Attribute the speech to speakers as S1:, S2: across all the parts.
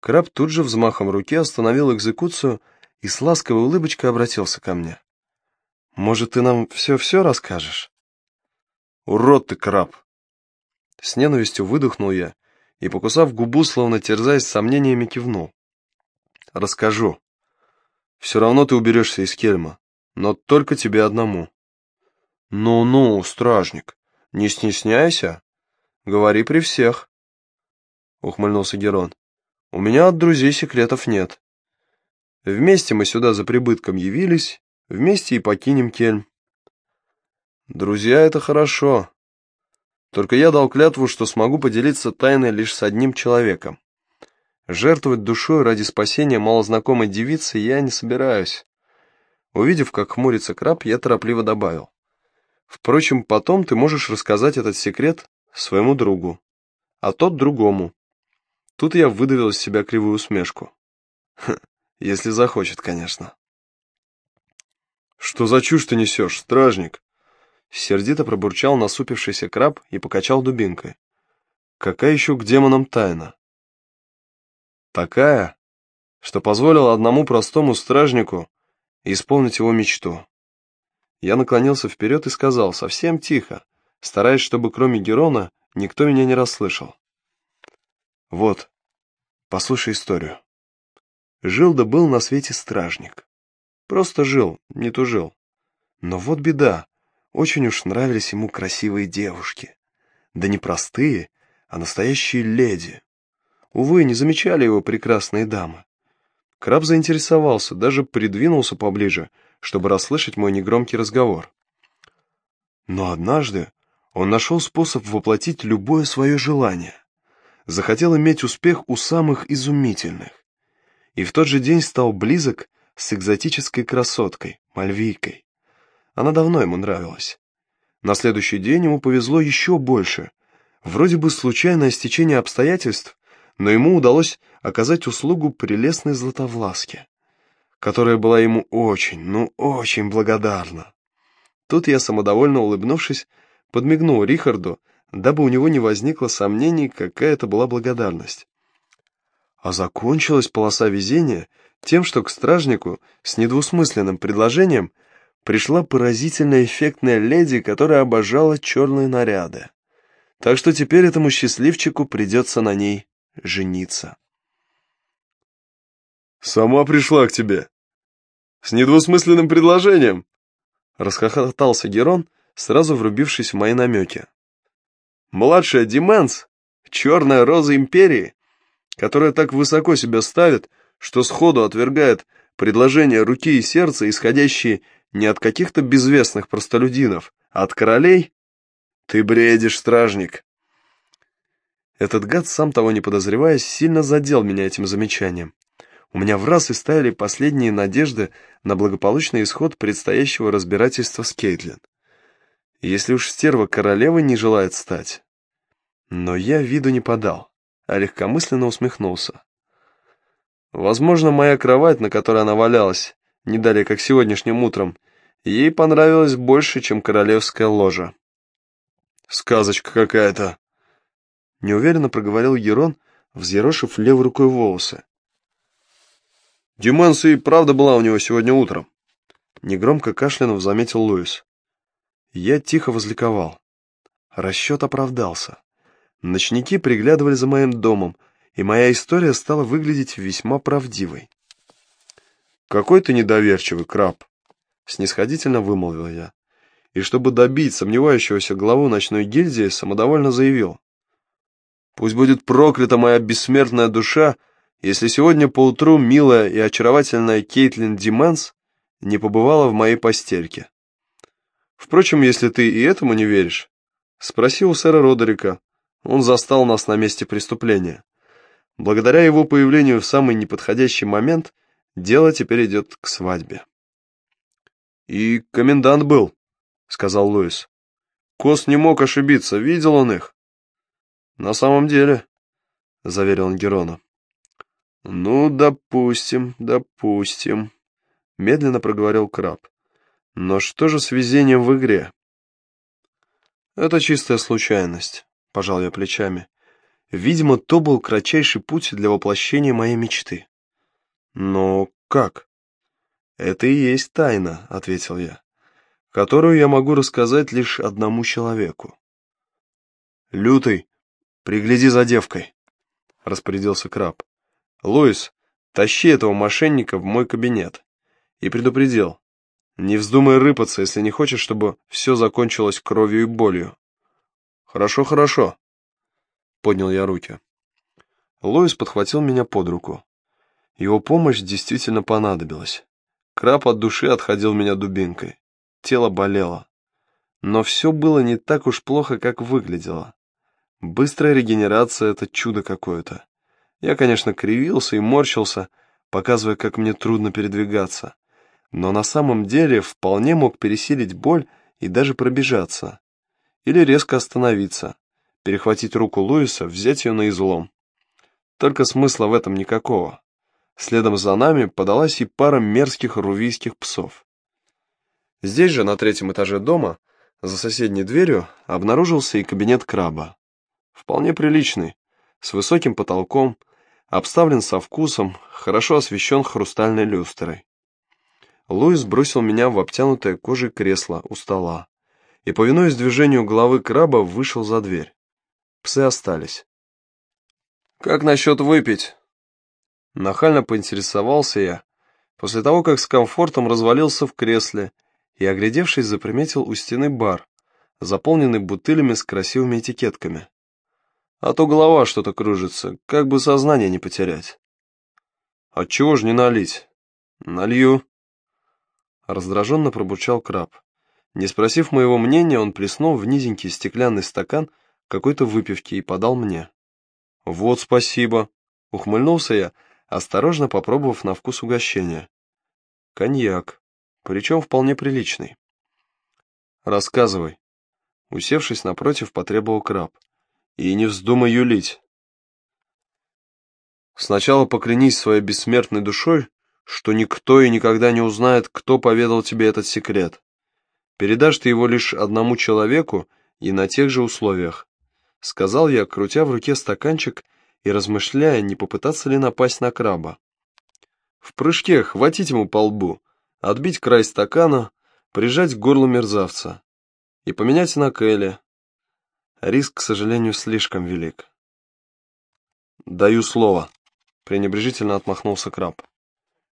S1: Краб тут же взмахом руки остановил экзекуцию и с ласковой улыбочкой обратился ко мне. «Может, ты нам все-все расскажешь?» «Урод ты, краб!» С ненавистью выдохнул я и, покусав губу, словно терзаясь сомнениями, кивнул. «Расскажу. Все равно ты уберешься из кельма, но только тебе одному». «Ну-ну, стражник, не стесняйся. Говори при всех», — ухмыльнулся Герон. «У меня от друзей секретов нет. Вместе мы сюда за прибытком явились, вместе и покинем Кельм». «Друзья — это хорошо. Только я дал клятву, что смогу поделиться тайной лишь с одним человеком. Жертвовать душой ради спасения малознакомой девицы я не собираюсь». Увидев, как хмурится краб, я торопливо добавил. Впрочем, потом ты можешь рассказать этот секрет своему другу, а тот другому. Тут я выдавил из себя кривую усмешку. Ха, если захочет, конечно. «Что за чушь ты несешь, стражник?» Сердито пробурчал насупившийся краб и покачал дубинкой. «Какая еще к демонам тайна?» «Такая, что позволила одному простому стражнику исполнить его мечту. Я наклонился вперед и сказал, совсем тихо, стараясь, чтобы кроме Герона никто меня не расслышал. Вот, послушай историю. Жил да был на свете стражник. Просто жил, не тужил. Но вот беда, очень уж нравились ему красивые девушки. Да не простые, а настоящие леди. Увы, не замечали его прекрасные дамы. Краб заинтересовался, даже придвинулся поближе, чтобы расслышать мой негромкий разговор. Но однажды он нашел способ воплотить любое свое желание. Захотел иметь успех у самых изумительных. И в тот же день стал близок с экзотической красоткой, Мальвийкой. Она давно ему нравилась. На следующий день ему повезло еще больше. Вроде бы случайное стечение обстоятельств, но ему удалось оказать услугу прелестной Златовласке которая была ему очень, ну очень благодарна. Тут я, самодовольно улыбнувшись, подмигнул Рихарду, дабы у него не возникло сомнений, какая это была благодарность. А закончилась полоса везения тем, что к стражнику с недвусмысленным предложением пришла поразительно эффектная леди, которая обожала черные наряды. Так что теперь этому счастливчику придется на ней жениться. «Сама пришла к тебе. С недвусмысленным предложением!» Расхохотался Герон, сразу врубившись в мои намеки. «Младшая Дименс, черная роза Империи, которая так высоко себя ставит, что сходу отвергает предложения руки и сердца, исходящие не от каких-то безвестных простолюдинов, а от королей? Ты бредишь, стражник!» Этот гад, сам того не подозревая, сильно задел меня этим замечанием у меня в раз истаяли последние надежды на благополучный исход предстоящего разбирательства с Кейтлин. Если уж стерва королевы не желает стать. Но я виду не подал, а легкомысленно усмехнулся. Возможно, моя кровать, на которой она валялась, не далее как сегодняшним утром, ей понравилась больше, чем королевская ложа. «Сказочка какая-то!» Неуверенно проговорил Ерон, взъерошив левой рукой волосы. Деменция и правда была у него сегодня утром. Негромко кашлянув заметил Луис. Я тихо возликовал. Расчет оправдался. Ночники приглядывали за моим домом, и моя история стала выглядеть весьма правдивой. «Какой ты недоверчивый, краб!» — снисходительно вымолвил я. И чтобы добить сомневающегося главу ночной гильдии, самодовольно заявил. «Пусть будет проклята моя бессмертная душа, — если сегодня поутру милая и очаровательная Кейтлин Дименс не побывала в моей постельке. Впрочем, если ты и этому не веришь, спроси у сэра Родерика, он застал нас на месте преступления. Благодаря его появлению в самый неподходящий момент дело теперь идет к свадьбе. «И комендант был», — сказал Луис. Кос не мог ошибиться, видел он их. «На самом деле», — заверил он Герона. «Ну, допустим, допустим», — медленно проговорил краб. «Но что же с везением в игре?» «Это чистая случайность», — пожал я плечами. Видимо, то был кратчайший путь для воплощения моей мечты. Но как? Это и есть тайна, ответил я, которую я могу рассказать лишь одному человеку. Лютый, пригляди за девкой, распорядился краб. Луис, тащи этого мошенника в мой кабинет. И предупредил, не вздумай рыпаться, если не хочешь, чтобы все закончилось кровью и болью. Хорошо, хорошо. Поднял я руки. Лоис подхватил меня под руку. Его помощь действительно понадобилась. Краб от души отходил меня дубинкой. Тело болело. Но все было не так уж плохо, как выглядело. Быстрая регенерация — это чудо какое-то. Я, конечно, кривился и морщился, показывая, как мне трудно передвигаться. Но на самом деле вполне мог пересилить боль и даже пробежаться. Или резко остановиться, перехватить руку Луиса, взять ее на излом. Только смысла в этом никакого. Следом за нами подалась и пара мерзких рувийских псов. Здесь же, на третьем этаже дома, за соседней дверью, обнаружился и кабинет краба. Вполне приличный, с высоким потолком, обставлен со вкусом, хорошо освещен хрустальной люстрой. Луис бросил меня в обтянутое кожей кресло у стола и, повинуясь движению головы краба, вышел за дверь. Псы остались. «Как насчет выпить?» Нахально поинтересовался я, после того, как с комфортом развалился в кресле и, оглядевшись, заприметил у стены бар, заполненный бутылями с красивыми этикетками. А то голова что-то кружится, как бы сознание не потерять. Отчего ж не налить? Налью. Раздраженно пробурчал краб. Не спросив моего мнения, он плеснул в низенький стеклянный стакан какой-то выпивки и подал мне. «Вот спасибо!» — ухмыльнулся я, осторожно попробовав на вкус угощения. «Коньяк, причем вполне приличный». «Рассказывай». Усевшись напротив, потребовал краб. «И не вздумай юлить». «Сначала поклянись своей бессмертной душой, что никто и никогда не узнает, кто поведал тебе этот секрет. Передашь ты его лишь одному человеку и на тех же условиях», — сказал я, крутя в руке стаканчик и размышляя, не попытаться ли напасть на краба. В прыжке хватить ему по лбу, отбить край стакана, прижать к горлу мерзавца и поменять на Келли. Риск, к сожалению, слишком велик. «Даю слово», — пренебрежительно отмахнулся краб.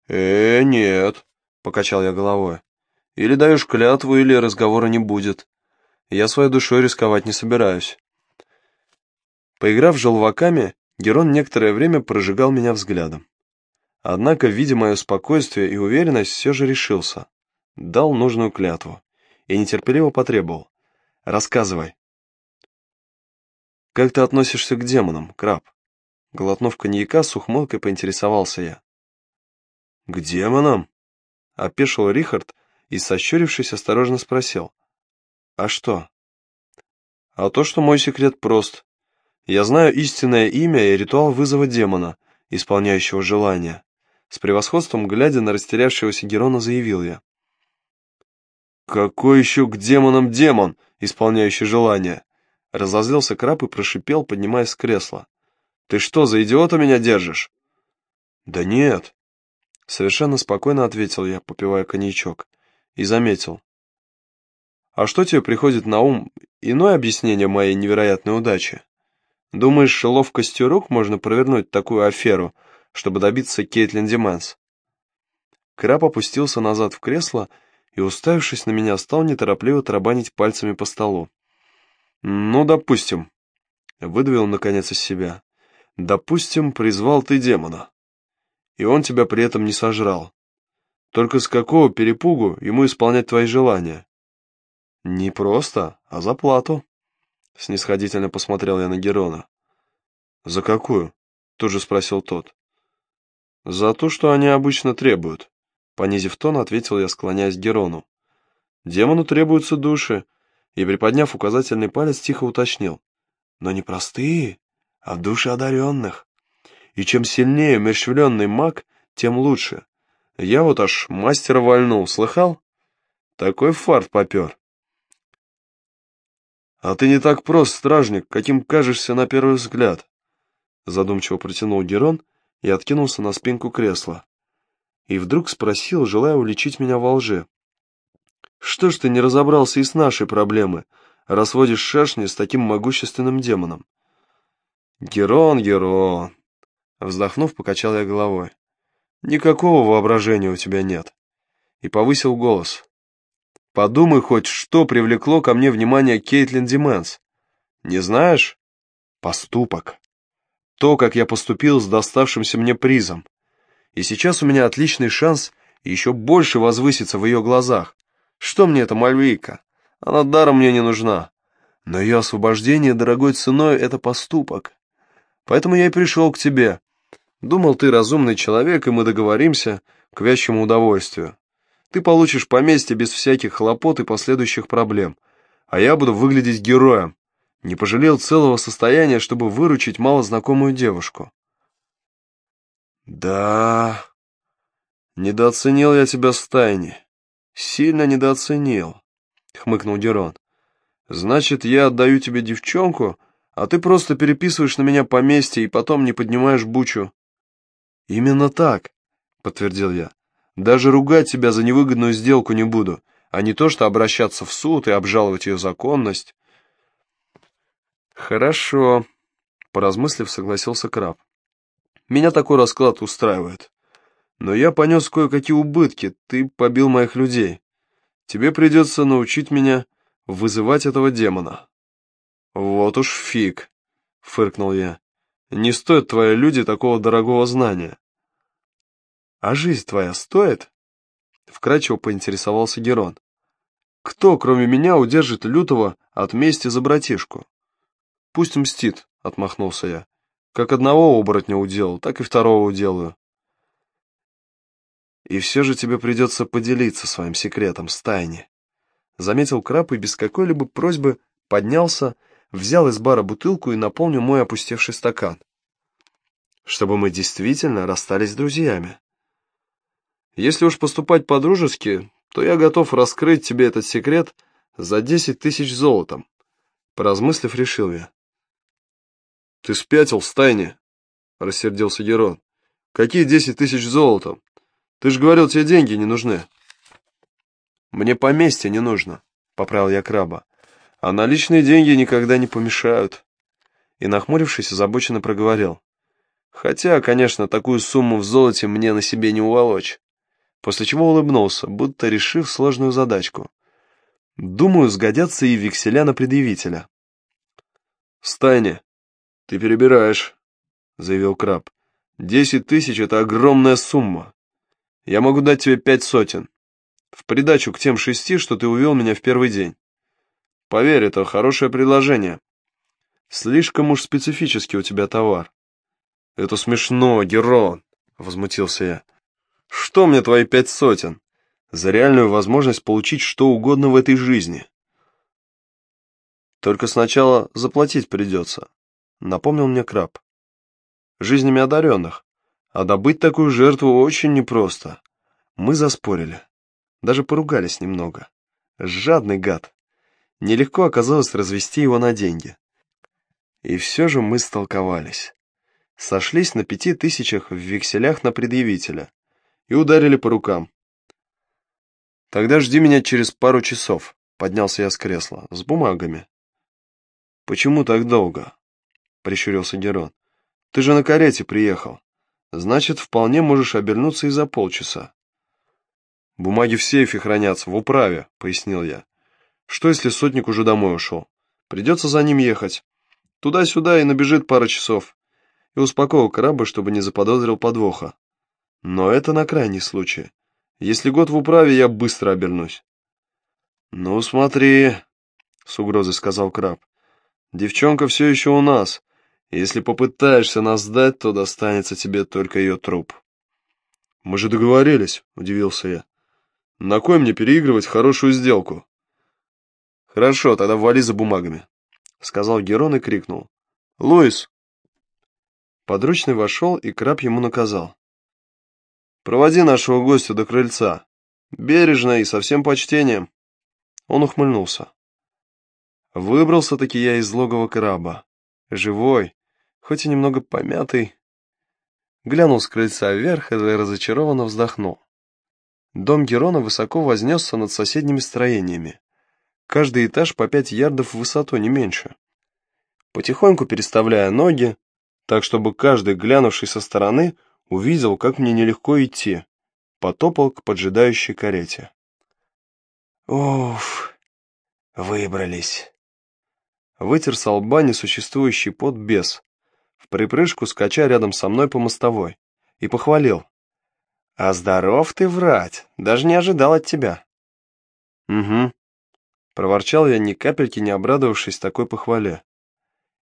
S1: «Э, нет», — покачал я головой. «Или даешь клятву, или разговора не будет. Я своей душой рисковать не собираюсь». Поиграв желваками, Герон некоторое время прожигал меня взглядом. Однако, видя мое спокойствие и уверенность, все же решился. Дал нужную клятву и нетерпеливо потребовал. «Рассказывай». «Как ты относишься к демонам, краб?» Глотнув коньяка, с ухмылкой поинтересовался я. «К демонам?» — опешил Рихард и, сощурившись, осторожно спросил. «А что?» «А то, что мой секрет прост. Я знаю истинное имя и ритуал вызова демона, исполняющего желание. С превосходством, глядя на растерявшегося Герона, заявил я. «Какой еще к демонам демон, исполняющий желание?» Разозлился краб и прошипел, поднимаясь с кресла. «Ты что, за идиота меня держишь?» «Да нет», — совершенно спокойно ответил я, попивая коньячок, и заметил. «А что тебе приходит на ум иное объяснение моей невероятной удачи?» Думаешь, ловкостью рук можно провернуть такую аферу, чтобы добиться Кейтлин Деманс?» Краб опустился назад в кресло и, уставившись на меня, стал неторопливо тарабанить пальцами по столу. «Ну, допустим», — выдавил наконец из себя, — «допустим, призвал ты демона, и он тебя при этом не сожрал. Только с какого перепугу ему исполнять твои желания?» «Не просто, а за плату». Снисходительно посмотрел я на Герона. «За какую?» — тут же спросил тот. «За то, что они обычно требуют», — понизив тон, ответил я, склоняясь к Герону. «Демону требуются души», и, приподняв указательный палец, тихо уточнил. «Но не простые, а души одаренных. И чем сильнее умерщвленный маг, тем лучше. Я вот аж мастера вальнул, слыхал? Такой фарт попер». «А ты не так прост, стражник, каким кажешься на первый взгляд», задумчиво протянул Герон и откинулся на спинку кресла. И вдруг спросил, желая уличить меня во лжи. «Что ж ты не разобрался и с нашей проблемы, раз шашни с таким могущественным демоном?» «Герон, Герон!» Вздохнув, покачал я головой. «Никакого воображения у тебя нет». И повысил голос. «Подумай хоть, что привлекло ко мне внимание Кейтлин Дименс. Не знаешь? Поступок. То, как я поступил с доставшимся мне призом. И сейчас у меня отличный шанс еще больше возвыситься в ее глазах. Что мне эта Мальвейка? Она даром мне не нужна. Но ее освобождение дорогой ценой — это поступок. Поэтому я и пришел к тебе. Думал, ты разумный человек, и мы договоримся к вящему удовольствию. Ты получишь поместье без всяких хлопот и последующих проблем, а я буду выглядеть героем. Не пожалел целого состояния, чтобы выручить малознакомую девушку. Да, недооценил я тебя в стайне. Сильно недооценил, хмыкнул Герон. Значит, я отдаю тебе девчонку, а ты просто переписываешь на меня поместье и потом не поднимаешь бучу. Именно так, подтвердил я. Даже ругать тебя за невыгодную сделку не буду, а не то, что обращаться в суд и обжаловать ее законность. Хорошо, поразмыслив, согласился Краб. Меня такой расклад устраивает. Но я понес кое-какие убытки, ты побил моих людей. Тебе придется научить меня вызывать этого демона. Вот уж фиг, фыркнул я. Не стоят твои люди такого дорогого знания. А жизнь твоя стоит? Вкратчиво поинтересовался Герон. Кто, кроме меня, удержит Лютого от мести за братишку? Пусть мстит, отмахнулся я. Как одного оборотня уделал, так и второго уделаю. И все же тебе придется поделиться своим секретом с тайне. Заметил краб и без какой-либо просьбы поднялся, взял из бара бутылку и наполнил мой опустевший стакан. Чтобы мы действительно расстались с друзьями. Если уж поступать по-дружески, то я готов раскрыть тебе этот секрет за десять тысяч золотом. Поразмыслив, решил я. «Ты спятил, стайне?» — рассердился Герон. «Какие десять тысяч золотом? Ты же говорил, тебе деньги не нужны». «Мне поместье не нужно», — поправил я краба. «А наличные деньги никогда не помешают». И, нахмурившись, озабоченно проговорил. «Хотя, конечно, такую сумму в золоте мне на себе не уволочь». После чего улыбнулся, будто решив сложную задачку. «Думаю, сгодятся и векселя на предъявителя». «Стайне, «Ты перебираешь», — заявил Краб. «Десять тысяч — это огромная сумма. Я могу дать тебе пять сотен. В придачу к тем шести, что ты увел меня в первый день. Поверь, это хорошее предложение. Слишком уж специфический у тебя товар». «Это смешно, Герон», — возмутился я. «Что мне твои пять сотен? За реальную возможность получить что угодно в этой жизни». «Только сначала заплатить придется», напомнил мне краб. Жизнями одаренных, а добыть такую жертву очень непросто. Мы заспорили, даже поругались немного. Жадный гад. Нелегко оказалось развести его на деньги. И все же мы столковались. Сошлись на пяти тысячах в векселях на предъявителя и ударили по рукам. «Тогда жди меня через пару часов», — поднялся я с кресла, с бумагами. «Почему так долго?» — прищурился Герон. «Ты же на карете приехал. Значит, вполне можешь обернуться и за полчаса». «Бумаги в сейфе хранятся, в управе», — пояснил я. «Что, если сотник уже домой ушел? Придется за ним ехать. Туда-сюда и набежит пара часов». И успокоил краба, чтобы не заподозрил подвоха. «Но это на крайний случай. Если год в управе, я быстро обернусь». «Ну, смотри», — с угрозой сказал краб. «Девчонка все еще у нас, если попытаешься нас сдать, то достанется тебе только ее труп. Мы же договорились, удивился я. На кой мне переигрывать хорошую сделку? Хорошо, тогда вали за бумагами, сказал Герон и крикнул. Луис! Подручный вошел, и краб ему наказал. Проводи нашего гостя до крыльца. Бережно и со всем почтением. Он ухмыльнулся. Выбрался-таки я из логова краба. Живой, хоть и немного помятый. Глянул с крыльца вверх и разочарованно вздохнул. Дом Герона высоко вознесся над соседними строениями. Каждый этаж по пять ярдов в высоту, не меньше. Потихоньку переставляя ноги, так чтобы каждый, глянувший со стороны, увидел, как мне нелегко идти, потопал к поджидающей карете.
S2: «Уф, выбрались!»
S1: Вытер с лба несуществующий пот бес, в припрыжку скача рядом со мной по мостовой, и похвалил. «А здоров ты врать, даже не ожидал от тебя». «Угу», — проворчал я, ни капельки не обрадовавшись такой похвале.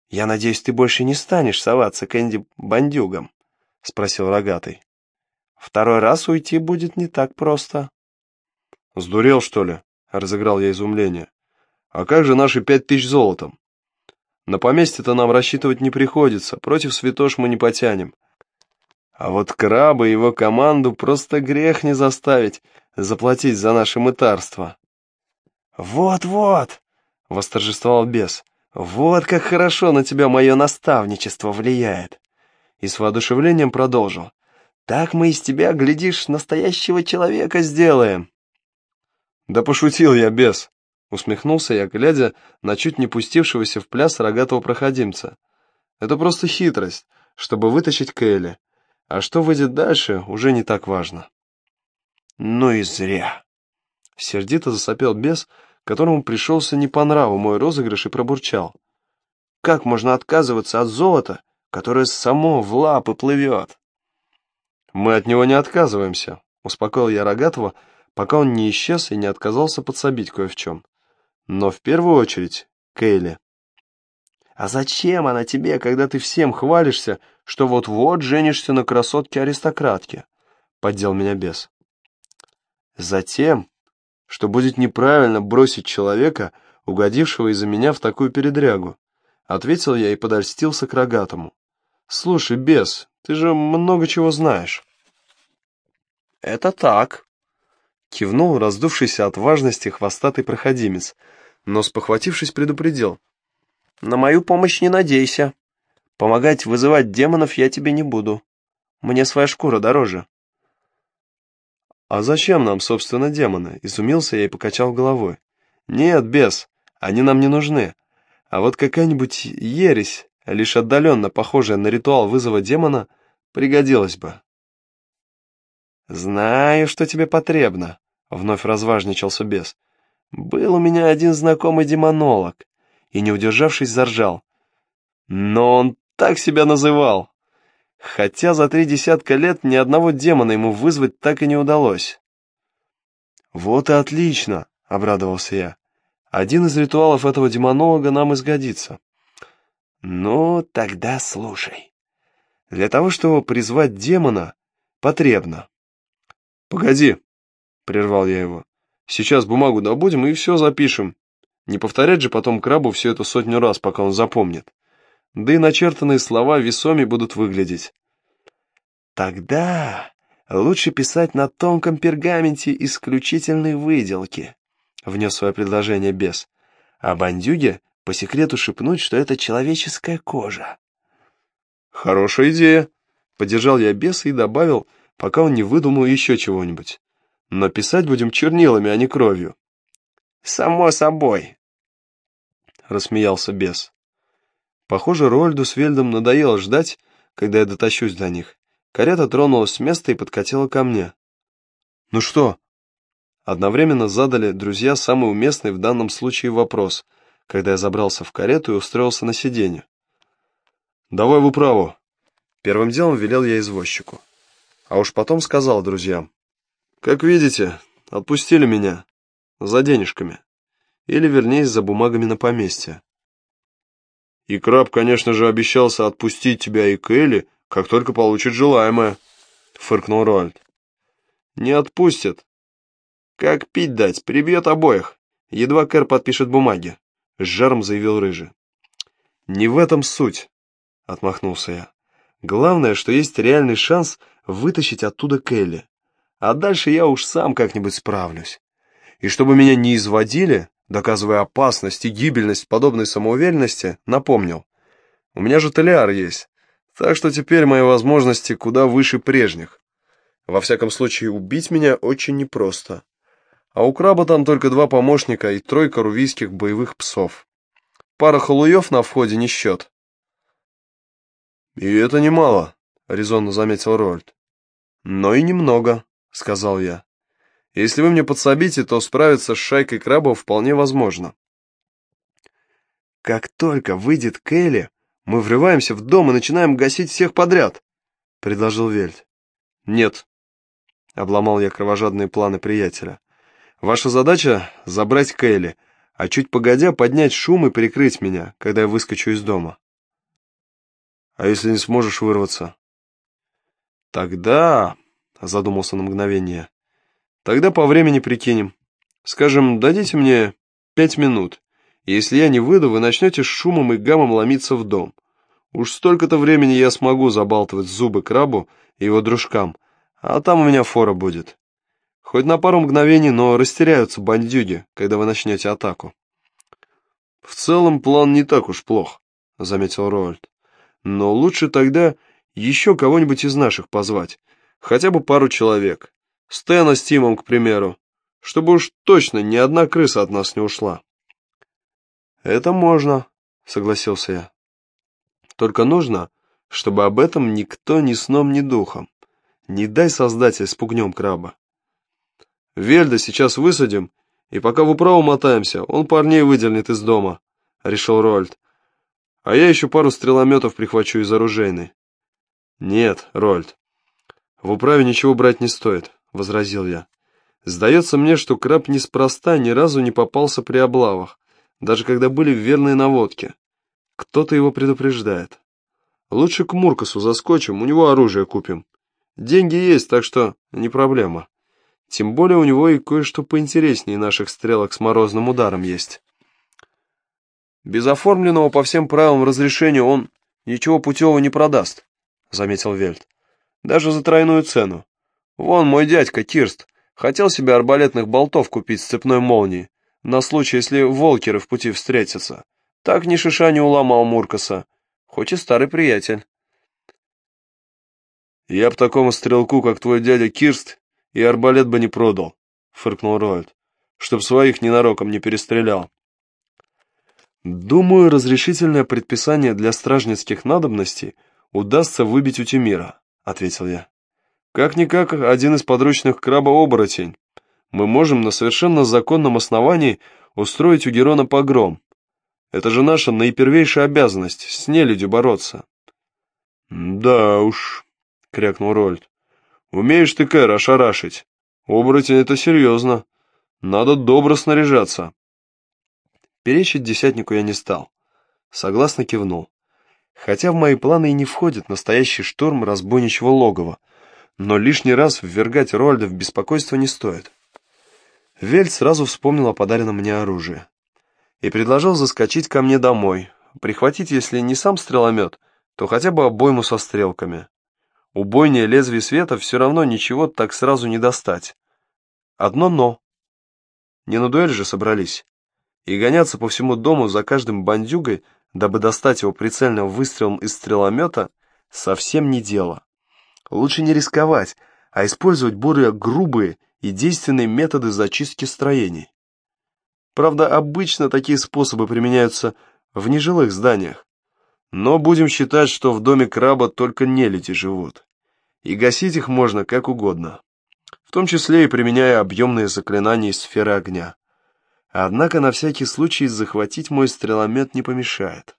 S2: «Я надеюсь, ты больше не станешь соваться к Энди бандюгам?» — спросил рогатый. «Второй раз уйти будет не так просто».
S1: «Сдурел, что ли?» — разыграл я изумление. «А как же наши пять тысяч золотом? На поместье-то нам рассчитывать не приходится, против святош мы не потянем. А вот краба и его команду просто грех не заставить заплатить за наше мытарство».
S2: «Вот-вот!» — восторжествовал бес. «Вот как хорошо на тебя мое наставничество влияет!» И с воодушевлением продолжил. «Так мы из тебя, глядишь, настоящего человека сделаем!»
S1: «Да пошутил я, бес!» Усмехнулся я, глядя на чуть не пустившегося в пляс рогатого проходимца. «Это просто хитрость, чтобы вытащить Кэлли. А что выйдет дальше, уже не так важно».
S2: «Ну и зря!»
S1: Сердито засопел бес, которому пришелся не по нраву мой розыгрыш и пробурчал.
S2: «Как можно отказываться от золота, которое само в лапы плывет?»
S1: «Мы от него не отказываемся», — успокоил я Рогатого, пока он не исчез и не отказался подсобить кое в чем. «Но в первую очередь Кейли».
S2: «А зачем она тебе, когда ты всем хвалишься, что вот-вот женишься на красотке-аристократке?» — поддел меня бес.
S1: «Затем, что будет неправильно бросить человека, угодившего из-за меня в такую передрягу», — ответил я и подольстился к рогатому. «Слушай, бес, ты же много чего знаешь».
S2: «Это так», —
S1: кивнул раздувшийся от важности хвостатый проходимец, но, спохватившись, предупредил.
S2: «На мою помощь не надейся. Помогать вызывать демонов я тебе не буду. Мне своя шкура дороже».
S1: «А зачем нам, собственно, демоны?» — изумился я и покачал головой. «Нет, бес, они нам не нужны. А вот какая-нибудь ересь, лишь отдаленно похожая на ритуал вызова демона, пригодилась бы».
S2: «Знаю, что тебе потребно», — вновь разважничался бес. «Был у меня один знакомый демонолог, и, не удержавшись, заржал. Но он так себя называл, хотя за три десятка лет ни одного демона ему вызвать так и не удалось».
S1: «Вот и отлично», — обрадовался я. «Один из ритуалов этого демонолога нам изгодится».
S2: «Ну, тогда слушай.
S1: Для того, чтобы призвать демона, потребно». «Погоди», — прервал я его. «Сейчас бумагу добудем и все запишем. Не повторять же потом крабу все это сотню раз, пока он запомнит. Да и начертанные слова весоми будут выглядеть».
S2: «Тогда лучше писать на тонком пергаменте исключительной выделки», — внес свое предложение бес. «А бандюге по секрету шепнуть, что это человеческая кожа.
S1: Хорошая идея, поддержал я беса и добавил, пока он не выдумал еще чего-нибудь. Но писать будем чернилами, а не кровью.
S2: Само собой,
S1: рассмеялся бес. Похоже, Рольду с Вельдом надоело ждать, когда я дотащусь до них. Карета тронулась с места и подкатила ко мне. «Ну что?» Одновременно задали друзья самый уместный в данном случае вопрос — когда я забрался в карету и устроился на сиденье. «Давай в управу!» Первым делом велел я извозчику. А уж потом сказал друзьям. «Как видите, отпустили меня. За денежками. Или, вернее, за бумагами на поместье». «И краб, конечно же, обещался отпустить тебя и Кэлли, как только получит желаемое», — фыркнул Рольд. «Не отпустит. Как пить дать, прибьет обоих. Едва Кэр подпишет бумаги. — с жаром заявил Рыжий. «Не в этом суть», — отмахнулся я. «Главное, что есть реальный шанс вытащить оттуда Келли. А дальше я уж сам как-нибудь справлюсь. И чтобы меня не изводили, доказывая опасность и гибельность подобной самоуверенности, напомнил. У меня же Толиар есть. Так что теперь мои возможности куда выше прежних. Во всяком случае, убить меня очень непросто. А у краба там только два помощника и тройка рувийских боевых псов. Пара халуев на входе не счет. «И это немало», — резонно заметил Рольд. «Но и немного», — сказал я. «Если вы мне подсобите, то справиться с шайкой крабов вполне возможно». «Как только выйдет Келли, мы врываемся в дом и начинаем гасить всех подряд», — предложил Вельт. «Нет», — обломал я кровожадные планы приятеля. «Ваша задача — забрать Келли, а чуть погодя поднять шум и прикрыть меня, когда я выскочу из дома». «А если не сможешь вырваться?» «Тогда...» — задумался на мгновение. «Тогда по времени прикинем. Скажем, дадите мне пять минут. Если я не выйду, вы начнете с шумом и гамом ломиться в дом. Уж столько-то времени я смогу забалтывать зубы крабу и его дружкам, а там у меня фора будет. Хоть на пару мгновений, но растеряются бандюги, когда вы начнете атаку». «В целом план не так уж плох», — заметил Роальд. «Но лучше тогда еще кого-нибудь из наших позвать, хотя бы пару человек. Стэна с Тимом, к примеру, чтобы уж точно ни одна крыса от нас не ушла». «Это можно», — согласился я. «Только нужно, чтобы об этом никто ни сном, ни духом. Не дай, Создатель, спугнем краба». «Вельда сейчас высадим, и пока в управу мотаемся, он парней выдернет из дома», — решил Рольд. «А я еще пару стрелометов прихвачу из оружейной». «Нет, Рольд, в управе ничего брать не стоит», — возразил я. «Сдается мне, что краб неспроста ни разу не попался при облавах, даже когда были верные наводки. Кто-то его предупреждает. Лучше к Муркасу заскочим, у него оружие купим. Деньги есть, так что не проблема. Тем более у него и кое-что поинтереснее наших стрелок с морозным ударом есть». Без оформленного по всем правилам разрешения он ничего путевого не продаст заметил Вельт. «Даже за тройную цену. Вон мой дядька Кирст хотел себе арбалетных болтов купить с цепной молнией, на случай, если волкеры в пути встретятся. Так ни шиша не уломал Муркаса, хоть и старый приятель». «Я б такому стрелку, как твой дядя Кирст, и арбалет бы не продал», — фыркнул Роальд, «чтоб своих ненароком не перестрелял». «Думаю, разрешительное предписание для стражницких надобностей — удастся выбить у Тимира», — ответил я. «Как-никак один из подручных краба-оборотень. Мы можем на совершенно законном основании устроить у Герона погром. Это же наша наипервейшая обязанность — с нелюдью бороться». «Да уж», — крякнул Рольд. «Умеешь ты, Кэр, ошарашить. Оборотень — это серьезно. Надо добро снаряжаться». Перечить десятнику я не стал. Согласно кивнул. Хотя в мои планы и не входит настоящий штурм разбойничьего логова, но лишний раз ввергать Рольда в беспокойство не стоит. Вельт сразу вспомнил о подаренном мне оружии и предложил заскочить ко мне домой, прихватить, если не сам стреломет, то хотя бы обойму со стрелками. Убойнее лезвие света все равно ничего так сразу не достать. Одно «но». Не на дуэль же собрались. И гоняться по всему дому за каждым бандюгой дабы достать его прицельным выстрелом из стреломета, совсем не дело. Лучше не рисковать, а использовать более грубые и действенные методы зачистки строений. Правда, обычно такие способы применяются в нежилых зданиях. Но будем считать, что в доме краба только нелюди живут. И гасить их можно как угодно. В том числе и применяя объемные заклинания из сферы огня. Однако на всякий случай захватить мой стреломет не помешает.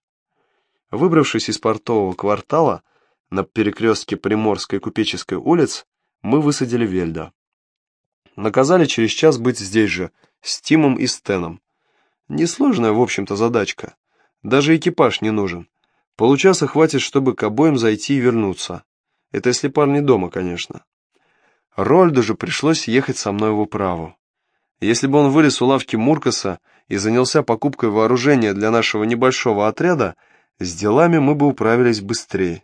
S1: Выбравшись из портового квартала, на перекрестке Приморской купеческой улиц, мы высадили Вельда. Наказали через час быть здесь же, с Тимом и Стеном. Несложная, в общем-то, задачка. Даже экипаж не нужен. Получаса хватит, чтобы к обоим зайти и вернуться. Это если парни дома, конечно. Рольду же пришлось ехать со мной в управу. Если бы он вылез у лавки Муркаса и занялся покупкой вооружения для нашего небольшого отряда, с делами мы бы управились быстрее.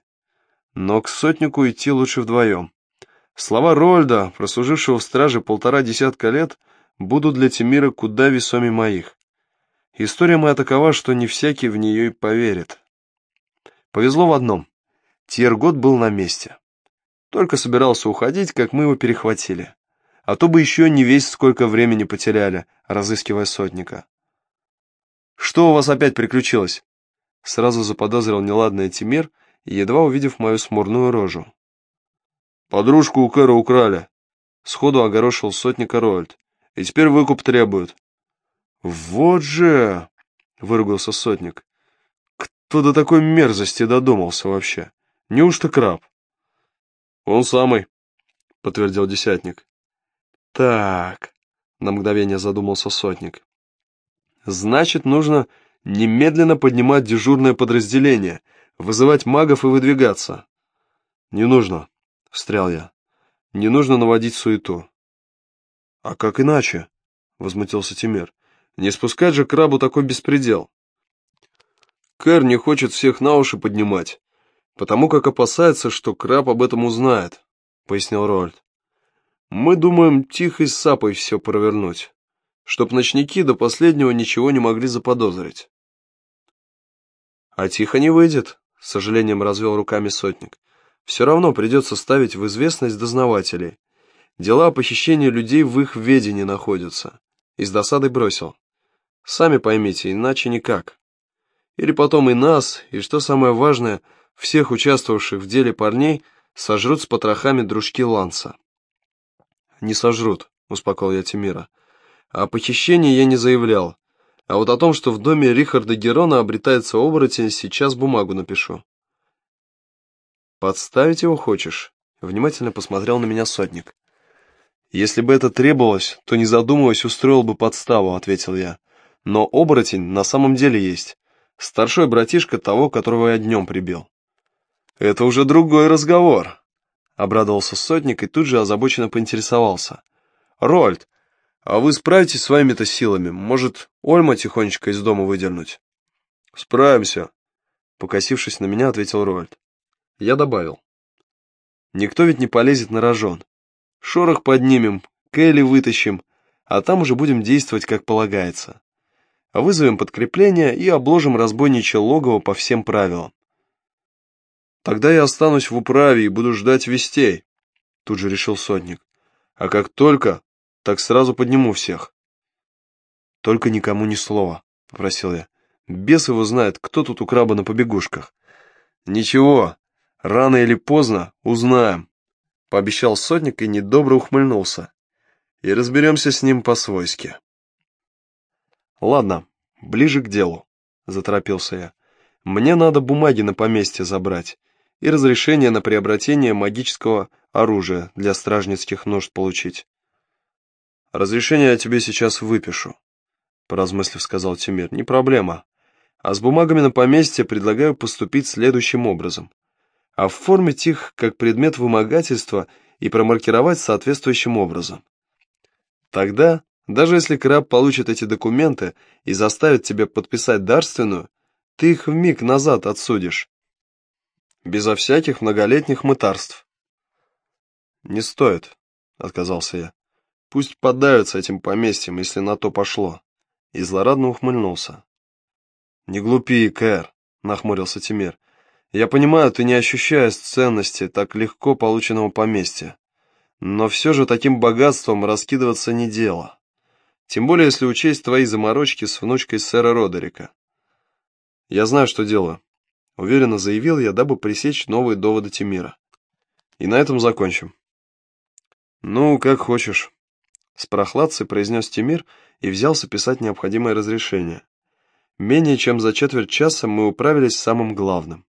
S1: Но к сотнику идти лучше вдвоем. Слова Рольда, прослужившего в страже полтора десятка лет, будут для Тимира куда весомее моих. История моя такова, что не всякий в нее и поверит. Повезло в одном. Тьергот был на месте. Только собирался уходить, как мы его перехватили. А то бы еще не весь сколько времени потеряли, разыскивая сотника. «Что у вас опять приключилось?» Сразу заподозрил неладное Тимир, едва увидев мою смурную рожу. «Подружку у Кэра украли», — сходу огорошил сотника Роальд. «И теперь выкуп требуют». «Вот же!» — выругался сотник. «Кто до такой мерзости додумался вообще? Неужто краб?» «Он самый», — подтвердил десятник. «Так», — на мгновение задумался сотник. «Значит, нужно немедленно поднимать дежурное подразделение, вызывать магов и выдвигаться». «Не нужно», — встрял я. «Не нужно наводить суету». «А как иначе?» — возмутился Тимир. «Не спускать же крабу такой беспредел». Кэр не хочет всех на уши поднимать, потому как опасается, что краб об этом узнает», — пояснил Рольд. «Мы думаем тихо и с сапой все провернуть, чтоб ночники до последнего ничего не могли заподозрить». «А тихо не выйдет», — с сожалением развел руками сотник. «Все равно придется ставить в известность дознавателей. Дела о похищении людей в их ведении находятся». И с досадой бросил. «Сами поймите, иначе никак. Или потом и нас, и, что самое важное, — всех участвовавших в деле парней сожрут с потрохами дружки Ланса. «Не сожрут», — успокоил я Тимира. «О похищении я не заявлял. А вот о том, что в доме Рихарда Герона обретается оборотень, сейчас бумагу напишу». «Подставить его хочешь?» — внимательно посмотрел на меня сотник. «Если бы это требовалось, то, не задумываясь, устроил бы подставу», — ответил я. «Но оборотень на самом деле есть. Старший братишка того, которого я днем прибил». «Это уже другой разговор», — обрадовался сотник и тут же озабоченно поинтересовался. «Рольд, а вы справитесь своими-то силами? Может, Ольма тихонечко из дома выдернуть?» «Справимся», — покосившись на меня, ответил Рольд. Я добавил. «Никто ведь не полезет на рожон. Шорох поднимем, Кэлли вытащим, а там уже будем действовать, как полагается. Вызовем подкрепление и обложим разбойничье логово по всем правилам. Тогда я останусь в управе и буду ждать вестей, тут же решил сотник. А как только, так сразу подниму всех. Только никому ни слова, попросил я. Бес его знает, кто тут у краба на побегушках. Ничего, рано или поздно узнаем, пообещал сотник и недобро ухмыльнулся. И разберемся с ним по-свойски. Ладно, ближе к делу, заторопился я. Мне надо бумаги на поместье забрать и разрешение на приобретение магического оружия для стражницких нужд получить. «Разрешение я тебе сейчас выпишу», — поразмыслив сказал Тимир. «Не проблема. А с бумагами на поместье предлагаю поступить следующим образом. Оформить их как предмет вымогательства и промаркировать соответствующим образом. Тогда, даже если краб получит эти документы и заставит тебя подписать дарственную, ты их вмиг назад отсудишь безо всяких многолетних мытарств. «Не стоит», — отказался я. «Пусть поддаются этим поместьям, если на то пошло». И злорадно ухмыльнулся. «Не глупи, Кэр», — нахмурился Тимир. «Я понимаю, ты не ощущаешь ценности так легко полученного поместья. Но все же таким богатством раскидываться не дело. Тем более, если учесть твои заморочки с внучкой сэра Родерика. Я знаю, что делаю уверенно заявил я, дабы пресечь новые доводы Тимира. И на этом закончим. Ну, как хочешь. С прохладцей произнес Тимир и взялся писать необходимое разрешение. Менее чем за четверть часа мы управились с самым главным.